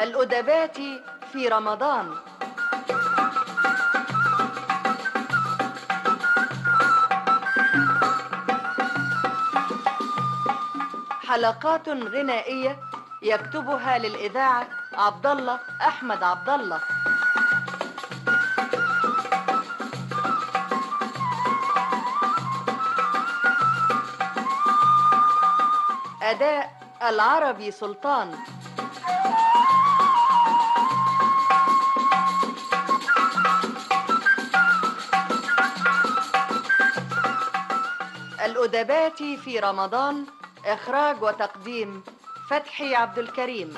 الأدبات في رمضان. حلقات غنائية يكتبها للإذاعة عبد الله أحمد عبد الله أداء العربي سلطان. الأدبات في رمضان إخراج وتقديم فتحي عبد الكريم.